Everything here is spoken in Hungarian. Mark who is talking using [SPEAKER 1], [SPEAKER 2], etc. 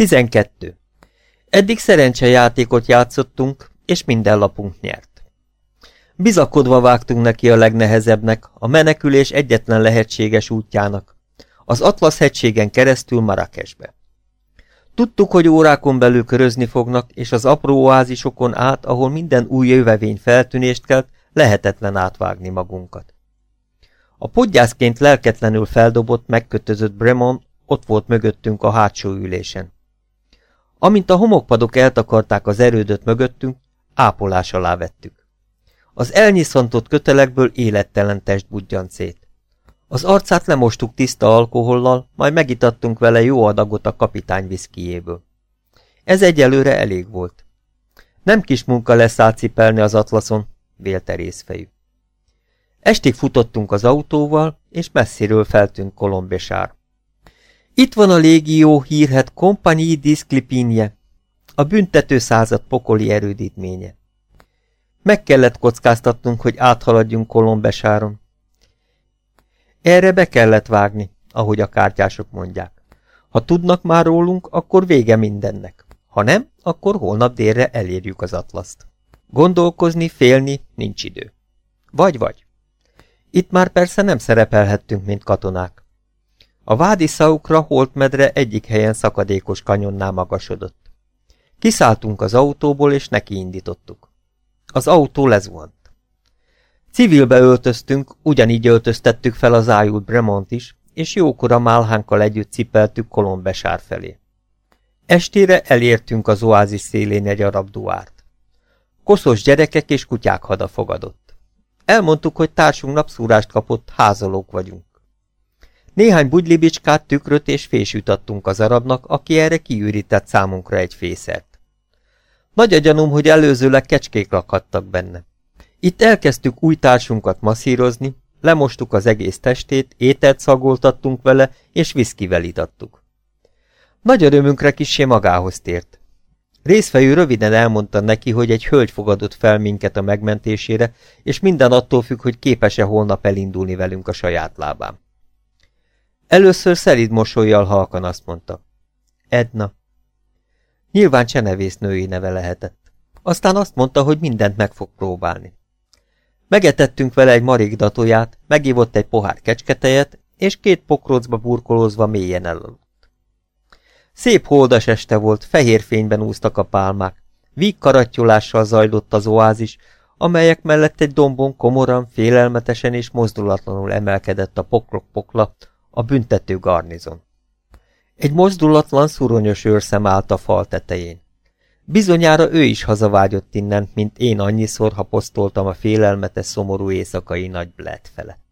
[SPEAKER 1] 12. Eddig szerencsejátékot játszottunk, és minden lapunk nyert. Bizakodva vágtunk neki a legnehezebbnek, a menekülés egyetlen lehetséges útjának, az Atlasz hegységen keresztül Marrakesbe. Tudtuk, hogy órákon belül körözni fognak, és az apró oázisokon át, ahol minden új jövevény feltűnést kelt, lehetetlen átvágni magunkat. A podgyászként lelketlenül feldobott, megkötözött Bremon ott volt mögöttünk a hátsó ülésen. Amint a homokpadok eltakarták az erődöt mögöttünk, ápolás alá vettük. Az elnyiszantott kötelekből élettelen test budjant szét. Az arcát lemostuk tiszta alkohollal, majd megitattunk vele jó adagot a kapitány viszkijéből. Ez egyelőre elég volt. Nem kis munka lesz átcipelni az atlaszon, vélte részfejű. Estig futottunk az autóval, és messziről feltűnt Kolombesár. Itt van a légió hírhet Compagnie Disclipinje, a büntető század pokoli erődítménye. Meg kellett kockáztatnunk, hogy áthaladjunk Kolombesáron. Erre be kellett vágni, ahogy a kártyások mondják. Ha tudnak már rólunk, akkor vége mindennek. Ha nem, akkor holnap délre elérjük az atlaszt. Gondolkozni, félni nincs idő. Vagy-vagy. Itt már persze nem szerepelhettünk, mint katonák. A vádi szaukra holtmedre egyik helyen szakadékos kanyonnál magasodott. Kiszálltunk az autóból, és nekiindítottuk. Az autó lezuhant. Civilbe öltöztünk, ugyanígy öltöztettük fel az ájult Bremont is, és jókora málhánkkal együtt cipeltük Kolombesár felé. Estére elértünk az oázis szélén egy arab duárt. Koszos gyerekek és kutyák hada fogadott. Elmondtuk, hogy társunk napszúrást kapott, házalók vagyunk. Néhány bugylibicskát, tükröt és fésűt adtunk az arabnak, aki erre kiürített számunkra egy fészert. Nagy a gyanúm, hogy előzőleg kecskék lakhattak benne. Itt elkezdtük új társunkat masszírozni, lemostuk az egész testét, ételt szagoltattunk vele, és viszkivel itattuk. Nagy örömünkre kissé magához tért. Részfejű röviden elmondta neki, hogy egy hölgy fogadott fel minket a megmentésére, és minden attól függ, hogy képes-e holnap elindulni velünk a saját lábán. Először szelid mosolyjal halkan azt mondta. Edna. Nyilván csenevész női neve lehetett. Aztán azt mondta, hogy mindent meg fog próbálni. Megetettünk vele egy marigdatóját, megívott egy pohár kecsketejet, és két pokrocba burkolózva mélyen elaludt. Szép holdas este volt, fehér fényben úztak a pálmák, víg karattyulással zajlott az oázis, amelyek mellett egy dombon komoran, félelmetesen és mozdulatlanul emelkedett a poklok-pokla, a büntető garnizon. Egy mozdulatlan, szuronyos őrszem állt a fal tetején. Bizonyára ő is hazavágyott innen, mint én annyiszor, ha posztoltam a félelmetes, szomorú éjszakai nagy bled felett.